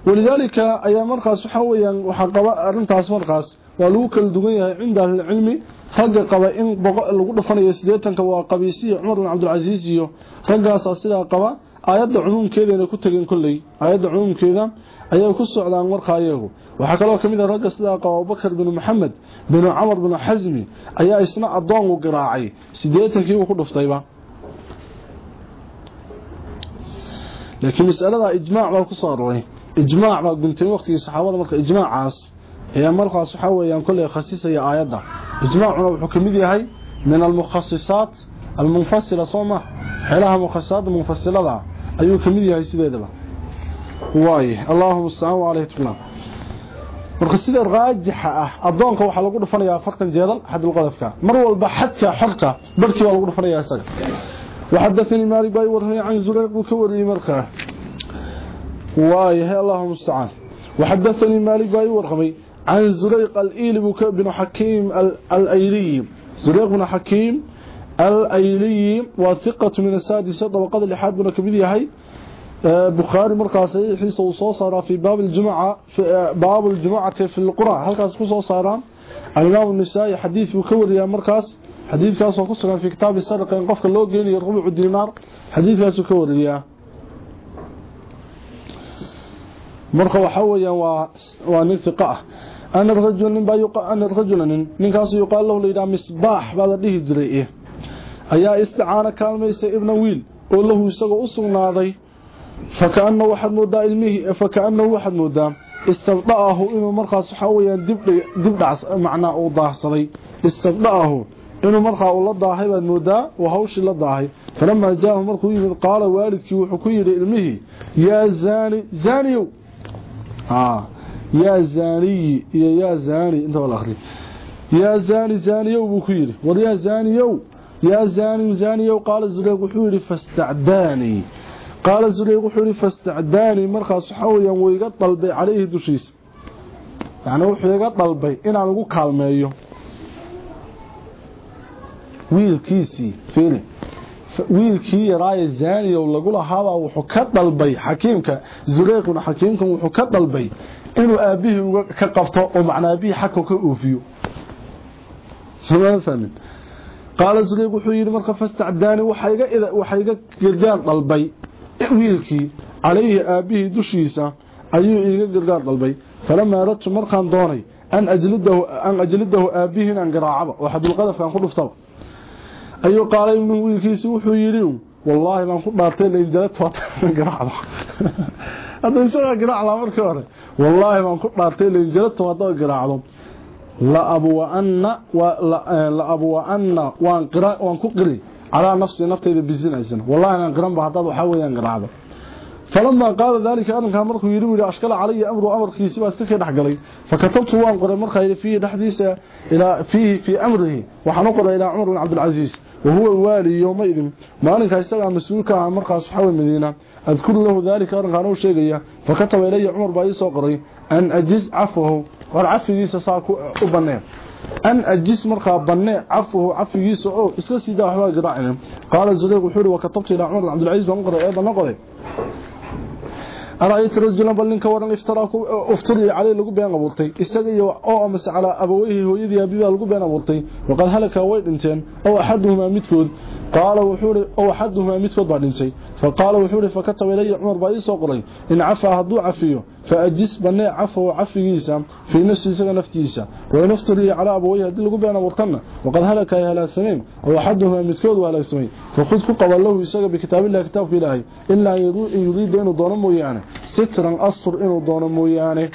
Walidaalika ayaa markaas waxaa weyaan waxaa qaba arintaas markaas waa lagu kala dugan yahay cinda ahlicilmi ragga qaba in lagu dhufanayo sideetanka waa qabiisiya cumar bin cabdilcasiis iyo raggaasaa sidaa qaba. Aayadda cumuumkeeda ku tageen kolley aayadda cumuumkeeda ayay ku socdaan markaa iyagu. Waxaa kaloo ka mid ah ragga sidaa qaba abubakar bin maxamed bin camar binu xasmi ayaa isna addoonku garaacay. Siddeetankii uu ku dhuftayba. لكن مسألة إجماع ما كصار وي إجماع ما قلتين وقت يسحوا ولا إجماع عاص. هي مرقى صحابة يوم كله خصيصة يا آيدا إجماع ما بحكم ذي هاي؟ من المخصصات المنفصلة صومة. حلها مخصصات منفصلة ذا أيو كم ذي هاي سيدا ذا واي. اللهم السلام عليه تفنا الخصيصة الراجحة أبدون كوح لقول فريا فرقا جيدا. حد القذف كا. مروا البحثة حرقة. بركي ولقول فريا سجل وحدثني مالك باي ورهي عن زريق وكوري مركه وايه اللهم استعان وحدثني مالك باي ورهي عن زريق الإيل بن حكيم الأيلي. زريق بن حكيم الأيلي وثقة من السادسة طبقات اللحاد بن كبير هي بخاري مركز حيث وصوصر في باب الجمعة في باب الجمعة في القرى هل كان وصوصر الإمام النسائي حديث بكوري مركز حديث كاس وقصر في كتاب السرق ينقفك اللو قيني ربع دينار. حديث كاس وكور ليا مرخ وحويا ونثقة أن الرجل من بايق أن الرجل من كاس يقال له ليدا مصباح بعد ليه جريئه أيا استعانه كان كالميس ابن ويل. قول له يسقى أصر فكأنه واحد مودا علمه فكأنه واحد مودا استبطأه إما مرخى صحويا دبع معنى أوضاح صلي. استبطأه. Inuu waxa markaa uu la daahay baad moodaa oo hawshii la daahay. Falamaa jaahu markuu yimid qaala waalidkii wuxuu ku yidhi ilmihii yaa zaani zaaniyow. Yaa zaaniyi iyo yaa zaani inta la akhri yaa zaani zaaniyow buu ku yidhi. War yaa zaaniyow. Yaa zaani zaaniyow qaala zureyq wuxuu yidhi fastacdaanii qaala zureyq wuxuu yidhi fastacdaanii markaas waxaa weyaan wuu dalbay calayhi dushiisa. Yacni wuxuu iga dalbay inaan ugu kaalmeeyo wiilkiisii fiili wiilkii yaraaye zaaniyow lagu lahaabaa wuxuu ka dalbay xakiimka zureyquna xakiimkan wuxuu ka dalbay inuu aabihii ka qabto oo macnaa aabihii xagka ka oofiyo qaala zureyq wuxuu yidhi marka fastacdaani waxa iga gargaar dalbay wiilkii calayhi aabihii dushiisa ayuu iga gargaar dalbay falamaa aradtu markaan doonay an ajlidahu aabihii inaan garaacaba oo xadulqadafkaan ku dhuftaba ayuu qaalay ibnu wiilkiisi wuxuu yidhi wallaahi baan ku dhaartay lainjalatu haddaan garaacdo hadda isagaa garaaclaa markii hore wallaahi baan ku dhaartay lainjalatu haddaan garaacdo la abwaanna la abwaanna waan qira waan ku qiri calaa nafsi naftayda bisinaysan wallahi aan qiran ba haddaad waxa weeyaan garaacdo فلما قال ذلك أنك مرخ يريد أشكال علي أمر أمر كيسي واسكك دحقلي فكتبت وان قرأ مرخ فيه دحديث إلى فيه في أمره وحنقر إلى عمر بن عبد العزيز وهو الوالي يومئذ. ما أنك يستغى مسؤولك عن مرخ صحابة المدينة أذكر له ذلك أنك أنه شيئا. فكتب إلي عمر بأي سوقري أن أجز عفوه. والعفو يسا ساكو أبنيه أن أجس مرخى بني عفوه. عفو يسا إسكا سيدا وحبا قراعنا قال الزليق وحوري وكتبت إلى عمر بن عبد العزيز وانقر أيضا نقضي أرأيت رجلا بل ninka waran iftiraaku uftiri calay lagu been abuurtay isaga iyo oo amas ala abawayhi hooyadii abiba lagu been abuurtay waqad halaka way dhinteen oo qaala wuxuu oo ahaduhuma midkood baa dhintay faqaala wuxuu fakataba ilay umar baa soo qoray in afa hadu afiyo faajis bani afa afigiisa fi nafsiisa naftiisa wa naftiri ala abawayhi hadii lagu been abuurtana waqad halaka ay halaasameen oo ahaduhuma midkood waa halaasamay faqad ku qabalahu isaga bi kitaabillahi kitaabka ilaahay illa yuriid inuu doono mooyaane سترا أصر إنه دون مويانه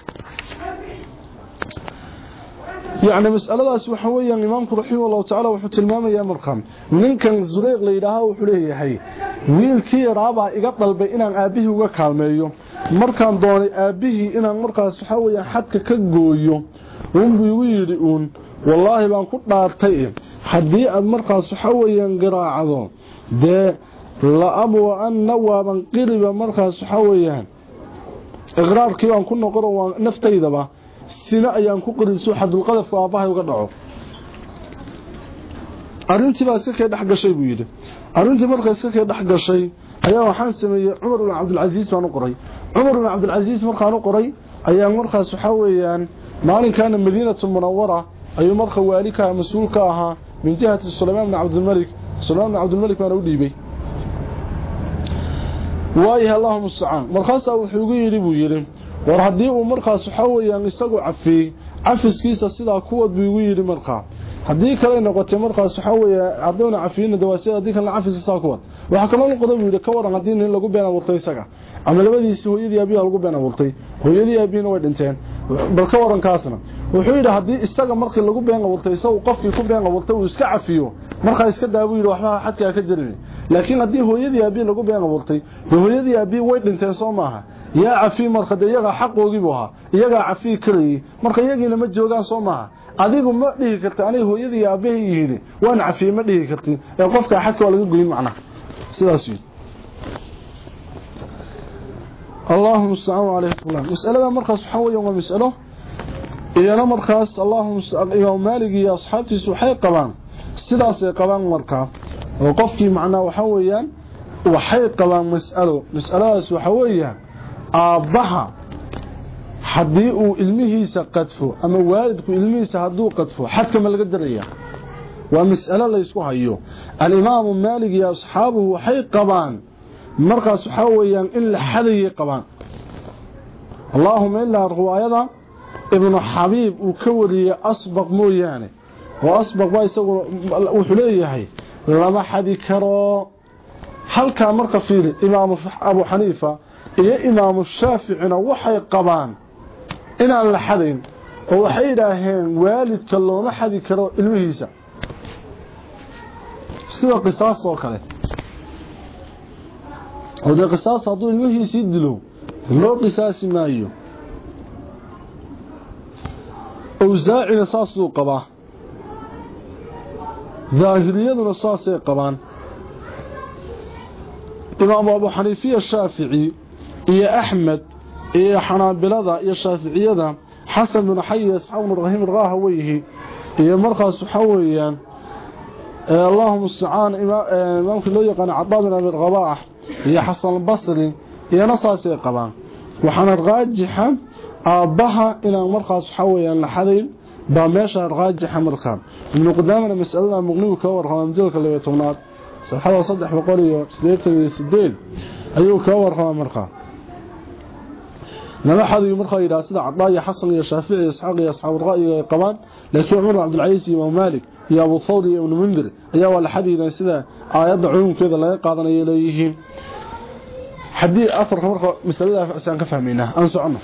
يعني مسألة سبحانه إمامك رحمه الله تعالى وحو المامة يا مرخم من كان الزريق ليلها وحليه هي ويل كي رابع إقطل بإنان آبيه وكالميو مركان دوني آبيه إنان مركان سبحانه حدك كقويو ونبيويرئون والله بان قد نارتين حدي المركان سبحانه ينقراعضو ده لأبو أن نوابا قرب مركان سبحانه iqraarkii aan ku noqon waa naftaydaba sina ayaan ku qiriso xadul qadafka aabahay uga dhaco arintii baa iska kee dhex gashay buu yidhi arintii markaa iska kee dhex gashay ayaa waxaan sameeyey cumar bin cabdilcasiis baan u qoray cumar bin cabdilcasiis markaan u qoray ayaa markaas waxaa weeyaan maalinkaana madiinatu munawara ayuu marka waali ka mas-uul ka ahaa min jihati sulaymaan bin cabdilmalik sulaymaan bin cabdilmalik baana u dhiibay waayahay allahuma mustacaan markaasaa wuxuu ugu yidhi buu yidhi war haddii uu markaas waxaa weeyaan isagu cafiyey cafiskiisa sidaa kuwad buu igu yidhi markaa haddii kale noqotay markaas waxaa weeye hadduuna cafiyina dawaasiyad haddii kalena cafiska sidaa kuwad waxaa kaloo noqda buu ka waran haddii nin lagu been abuurtay isaga. Ama labadiisii hooyadii abiha lagu been abuurtay. Hooyadii abihina way dhinteen. Bal ka waran kaasna. Wuxuu yidhi haddii isaga markii lagu been abuurtay isagu qofkii ku been abuurtay uu iska cafiyo markaa iska daa buu yidhi waxba xadkaa ka jirin laakiin haddii hooyadii abihi lagu been abuurtay dee hooyadii abihi way dhinteen soo maaha yaa cafi marka de iyagaa buu ahaa iyagaa cafii karayey marka iyagiina ma joogan soo maaha. Adigu ma dhihi karta aniga hooyadii aabbahay yidhi waan cafiye ma dhihi kartin ee qofkaa xagka waa laga goyin macnaha sidaas yidhi allahuma mustacaan caleyh fulan masalada markaas waxaa weya masalo. Iyana markaas allaahuma maalig iyo asxaabtiisu waxay qabaan sidaasay qabaan markaa qofkii macnaa waxaa weeyaan waxay qabaan masalo. Masaladaas waxaa weeya aabbaha haddii uu ilmihiisa qadfo ama waalidku ilmihiisa hadduu qadfo xadka ma laga daraya waa mas'alo laysku hayo. Alimaamu maalig iyo asxaabuhu waxay qabaan. Markaas waxaa weeyaan in la xadayay qabaan. Allaahuma ilaa riwaayada ibnu xabiib uu ka wariyey asbaq mooyaane. Oo asbaq baa isagu wuxuu leeyahay lama xadi karo. Halkaa marka fiiri imaamu abu xaniifa iyo imaamu shaaficina waxay qabaan inaan la xadayn oo waxay yidhaaheen waalidka looma xadi karo ilmihiisa sida qisaas oo kale oo dee qisaas hadduu ilmihiisii dilo loo qisaasi maayo awsaacina saasuu qabaa daahiriyaduna saasay qabaan imaamu abu xaniifiya shaafici rahiim raaha weyhi iyo markaas waxaa weeyaan allahuma mustacaan imaamkii loo yaqaana cadaa bin abi rabaax iyo xasan albasri iyona saasay qabaan waxaana raajixa aabbaha inaan markaas waxaa weyaan la xadayn baa meesha raajixa markaa ibnu qudaamana masalada muqnigu kaga warrama mujadalka labaiy tobnaad saxada saddex boqol iyo sideetan iyo sideed ayuu kaga warrama markaa markaa yidhaha sida cadaa iyo xasan iyo shaafici iyo isxaaq iyo asxaabu ra'yiga ay qabaan laakiin cumar cabdilcaziis iyo imaam maalik iyo abu thawr iyo ibnu mundir ayaa waa la xadiidan sida aayadda cumuumkeeda laga qaadanaya leeyihiin haddii afarka marka masaladaas aan ka fahmaynaa aan socono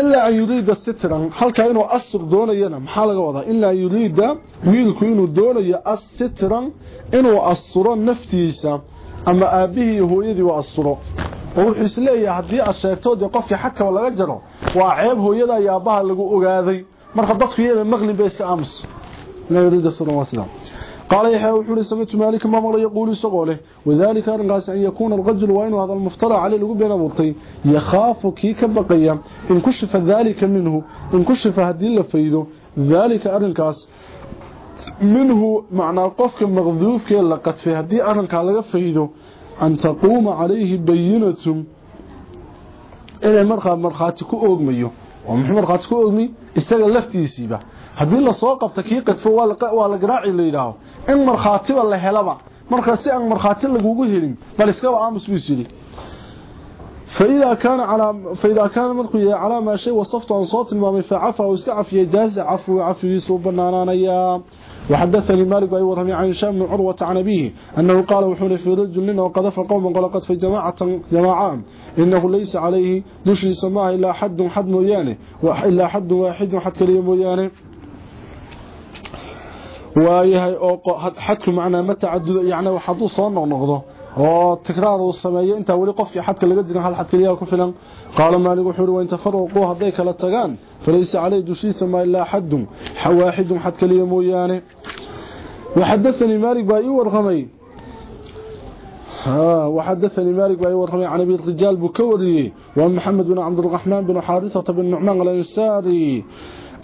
ilaa an yuriida sitran halkaa inuu astur doonayana maxaa laga wadaa ilaa an yuriida wiilku inuu doonayo assitran inuu asturo naftiisa aabihii iyo hooyadii u asturo wuxuu isleeyahay haddii aad sheegto dee qofkii xadkaba laga jaro waa ceeb hooyada iyo aabbaha lagu ogaaday. Marka dadku iyada maqlin bay iska aamus. قال يحيى وحوري سمعت مالك ما مر يقول سقوله وذلك أرنقاس أن يكون الرجل وإنه هذا المفترى عليه لقب بين أبورتي يخاف كي كبقيا إن كشف ذلك منه إن كشف هدي لفيده ذلك أرنقاس منه معنى قفك مغذوف كي لقد في هدي أرنقا لغفيده أن تقوم عليه بينة إلى مرخى مرخاتي كو أغميه ومحمد مرخاتي كو أغمي استغل لفتي يسيبه haddii lasoo qabta kii qadfo waa la garaaci la yidhaaho in markhaatiba la helaba marka si aan markhaati lagugu helin bal iskaba aamus buu yidhi فإذا كان على فإذا كان مرقي على ما شيء وصفته عن صوت المامي فعفى واسكعف يجاز عفو عفو يسوب بنانانيا وحدثني مالك أي ورمي عن هشام بن عروة عن أبيه أنه قال وحول في رجل لنا وقذف قوما قلقت في جماعة جماعة. إنه ليس عليه دشي سماه إلا حد حد مويانه إلا حد واحد حد كليه مويانه waayahay oo xadku ma tacadudo yacni hadduu soo noqnoqdo oo tikraar uu sameeyo intaa weli qofkii xadka laga jirin hal xad keliya ku filan qaala maalig wuxuu yidhi wain tafaraquu hadday kala tagaan falaysa caleyh dushiisa maa ilaa xadun waaxidun xad keliya mooyaane waxadaanii maalig baa ii warramay وحدثني مالك بأي ورحمة عن أبي الرجال بكوري ومحمد بن عبد الرحمن بن حارثة بن نعمان الأنساري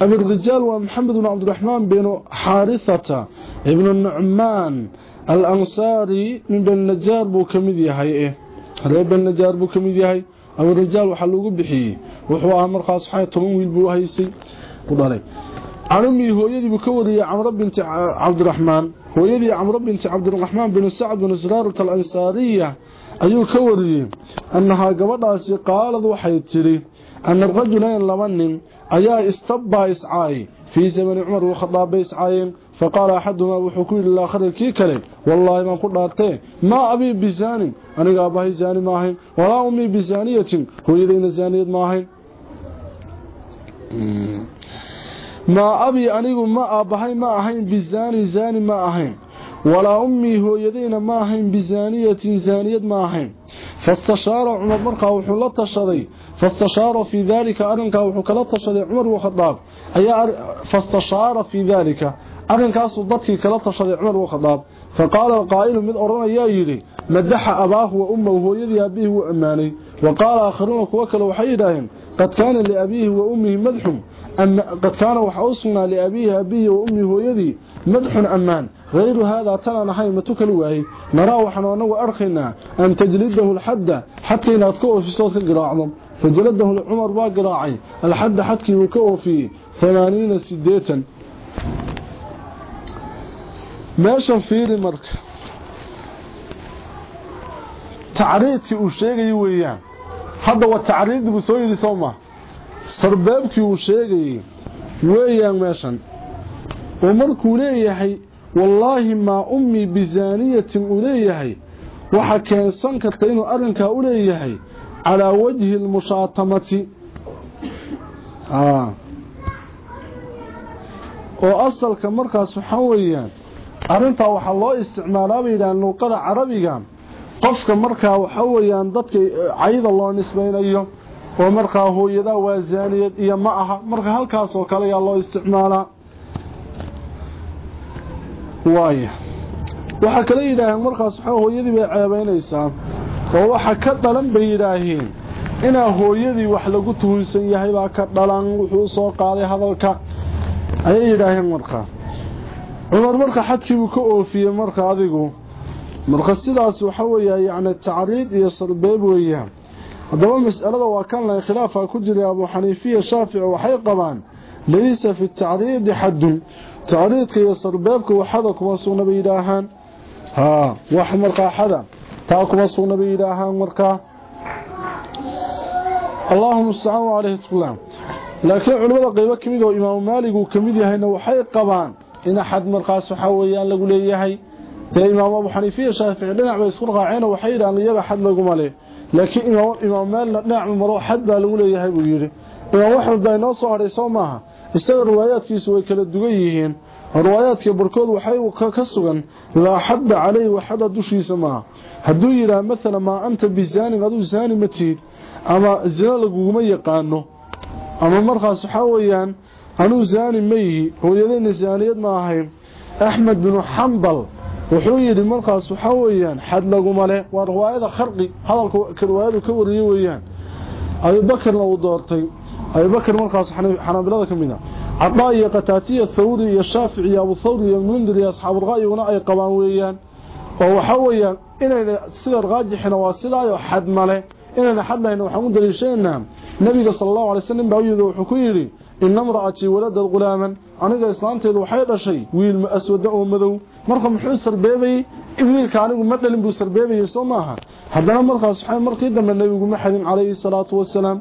أبي الرجال ومحمد بن عبد الرحمن بن حارثة ابن النعمان alansaari min bani najaar buu ka mid yahay eh. reer bani najaar buu ka mid yahay. Aburajaal waxaa loogu bixiyey. Wuxuu ahaa markaas toban wiil buu haysay ku dhalay. Canumii hooyadiibuu ka wariyey camro binti cabdiraxmaan. Hooyadii camro binti cabdiraxmaan binu sacd binu siraarat alansaariya ayuu ka wariyey. Annahaa gabadhaasi qaalad waxay tidhi ana rajulayn laba nin ayaa istabbaa iscaay fii zamani cumar uu khadaaba iscaayeen فقال أحدهم أبو حكوية للآخر الكيكري والله ما قلت لأتي ما أبي بزاني. أنا أبهي زاني ماهي. ولا أمي بزانية. هو يدين زانية ماهي. ما أبي أني ما أبهي ما أهين بزاني زاني ما أهين ولا أمي هو يدين ما أهين بزانية زانية ما أهين فاستشار عمر مرقى وحلطة شضي فاستشار في ذلك أرنك وحكلطة شضي عمر وخطاب. فاستشار في ذلك. أرنك أصدتك كلا تشهد عمر وخطاب. فقال القائل من أرنا يا يلي مدح أباه وأمه ويدي أبيه وأماني. وقال آخرون كوكل وحيدهم قد كان لأبيه وأمه مدح أم قد كان وحوصنا لأبيه أبيه وأمه ويدي مدح أمان. غير هذا ترى نحي متكل وهي. نرى وحنا وأرخنا أن تجلده الحد حتى ينطقه في صوت القراعظم فجلده عمر باقراعي الحد حدكي وكوه في ثمانين سديتا. Meeshan fiiri marka. Tacriidkii uu sheegayay weeyaan. Hadda waa tacriid buu soo yidhi soo ma. Sarbeebkii uu sheegayay weeyaan meeshan. Oo markuu leeyahay wallaahi maa ummii bisaaniyatin uu leeyahay waxa keensan karta inuu arrinkaa u leeyahay calaa wajhi lmushaatamati oo asalka markaas waxaa weeyaan arrintaa waxaa loo isticmaalaa bay yidhahaan carabiga. Qofka markaa waxaa weeyaan dadka cayda loo nisbaynayo oo markaa hooyadaa waa zaaniyad iyo ma aha. Marka halkaas oo kale ayaa loo isticmaalaa. Waaya waxaa kale yidhaaheen markaas waxaa hooyadii bay ceebaynaysaa oo waxa ka dhalan bay yidhaaheen inaa hooyadii wax lagu tuhunsan yahay baa ka dhalan wuxuu soo qaaday hadalka. Ayay yidhaaheen markaa cumar marka xadkiibuu ka oofiyey marka adigu. Marka sidaas waxa weeya yacni tacriid iyo sarbeeb weeyaan haddaba mas'alada waa kan lahay khilaafa ku jiray abu xaniifiya shaafici waxay qabaan laysa fi tacriidi xadun tacriidka iyo sarbeebka waxada kuma sugna bay yidhaahaan. Haa wax markaa xada taa kuma sugna bay yidhaahaan markaa allahuma stacaan caleyhi tqulaam laakiin culimada qaybo ka mid oo imaamu maalig uu ka mid yahayna waxay qabaan in xad markaas waxa weeyaan lagu leeyahay. Ee imaam abu xaniifiya shaafici dhinac bay isku raaceen waxay yiraahdeen iyaga xad lagu male laakiin imaam maalig dhinac maro xad baa lagu leeyahay buu yiri imaam waxaan bay noo soo haray soo maaha. Isaga riwaayaadkiisu way kala dugan yihiin. Riwaayaadka barkood waxay ka sugan la xadda calayhi wa xadda dushiisa maaha. Hadduu yidhaah maalan maa anta bizaanin aduu zaani ma tihid ama zina laguguma yaqaano. Ama markaas waxaa weeyaan anuu zaani ma yihi hooyadayna zaaniyad ma ahayn axmed binu xambal wuxuu yidhi markaas waxaa weeyaan xad laguma le waa riwaayada kharqi hadalka riwaayadu ka wariyey weeyaan. Abubakarna uu doortay. Abubakar markaas xanaabilada ka mid a cadaa iyo qataatiya thawri iyo shaafici iyo abu thawri iyo mundir iyo asxaabulqaayiguna ay qabaan weeyaan. Oo waxaa weeyaan inayna sida raajixina waa sidaayo xad male inayna xad lahayn waxaan u daliishanaynaa nabiga sala allahu alay slam baa u wuxuu ku yidhi mra'atii waladad qulaaman aniga islaanteedu waxay dhashay wiil aswada oo madow marka muxuu sarbeebayey wiilka anigu ma dhalin buu sarbeebayey soo maaha haddana markaas waxay markii dambe nebigu ma xadin calayhi salaatu wasalaam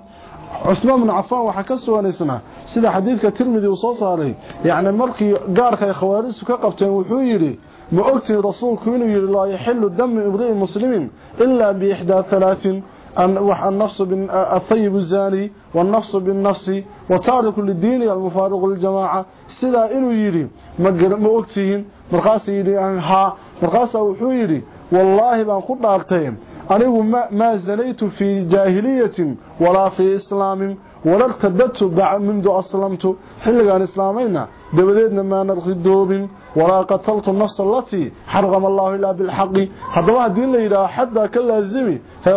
cusmaan bin cafaan waxaa ka suganaysnaa sida xadiidka tirmidi uu soo saaray yacni markii gaarka ay khawaaristu ka qabteen wuxuu yidhi ma ogtihi rasuulku inuu yidhi laa yaxilu damu imri'in muslimin ilaa biixdaa halaatin النفس الطيب الزاني والنفس بالنفس وتارك للدين المفارق للجماعة سيدا إنو يري ما أكتهين مرقاس يري ها مرقاس وحو يري والله بان قد أرتين أنه ما زنيت في جاهلية ولا في إسلام ولا ارتدت منذ أسلمت حلقان إسلامينا دبديدنا ما نرغي الدوبين ولا قتلت النفس التي حرم الله إلا بالحق. هذا ما دين ليلة حتى كاللازمي هي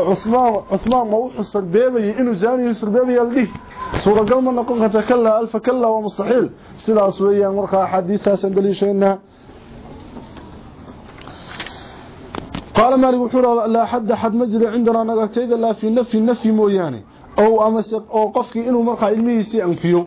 عثمان موحو السربيبي إنه زاني السربيبي يلديه سورة قلما نقول كلا ألف كلا ومستحيل. سلا أسويا مرقى حديثة سندليشينا قال مالك وحور لا حد حد مجري عندنا نغتيد لا في نفي نفي موياني. أو أو قفك إنه مرقى علميه سي أنفيه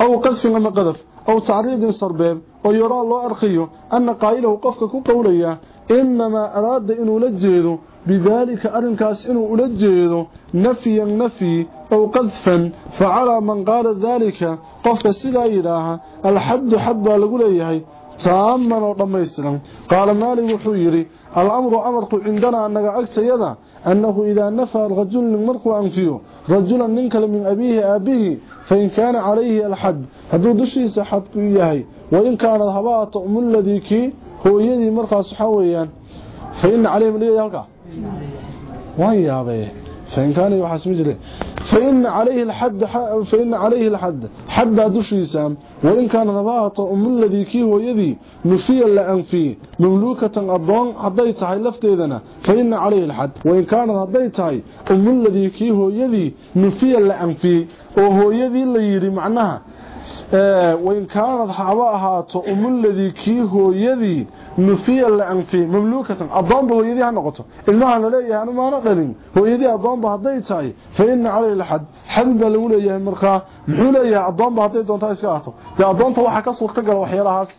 أو قذف أما قذف. أو تعريض صربيب ويرى الله أرخيه أن قائله قفك كقوليا إنما أراد إنه لجيده بذلك أرنكاس إنه لجيده نفيا نفي أو قذفا فعلى من قال ذلك قفك سلا إله الحد حد لقوليه تاما ورميسنا قال مالي وحيري الأمر أمرك عندنا أنك أكتيدا أنه إذا نفى الرجل مركو أنفيه رجلا ننكل من أبيه أبيه فإن كان عليه الحد هدو دشيس حد إياهي وإن كان الهباء من الذي كي هو يدي مركا صحويا فإن عليه من وين يا أبيه فإن كان يحسب جري فإن عليه الحد فإن عليه الحد. حد دشيسا وإن كان نباط أم الذي كي ويدي نفيا لأنفي مملوكة أضوان هديتها لفتيذنا فإن عليه الحد. وإن كان هديتها أم الذي كي ويدي نفيا لأنفي وهو يدي اللي يري معناها. وإن كانت حباها أم الذي كي هو يدي نفيا لأنفي مملوكة. أضوان به يدي هنقطه إلمها لليه أنا ما نقلين هو يدي أضوان به هديتها فإن عليه الحد حد لوليه مرخاه محوليه أضوان به هديتها وانتها إسكاته dee adoonta waxaa ka suurta gala waxyaalahaas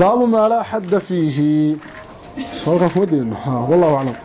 baabu maa laa xadda fiihi wallahu aclam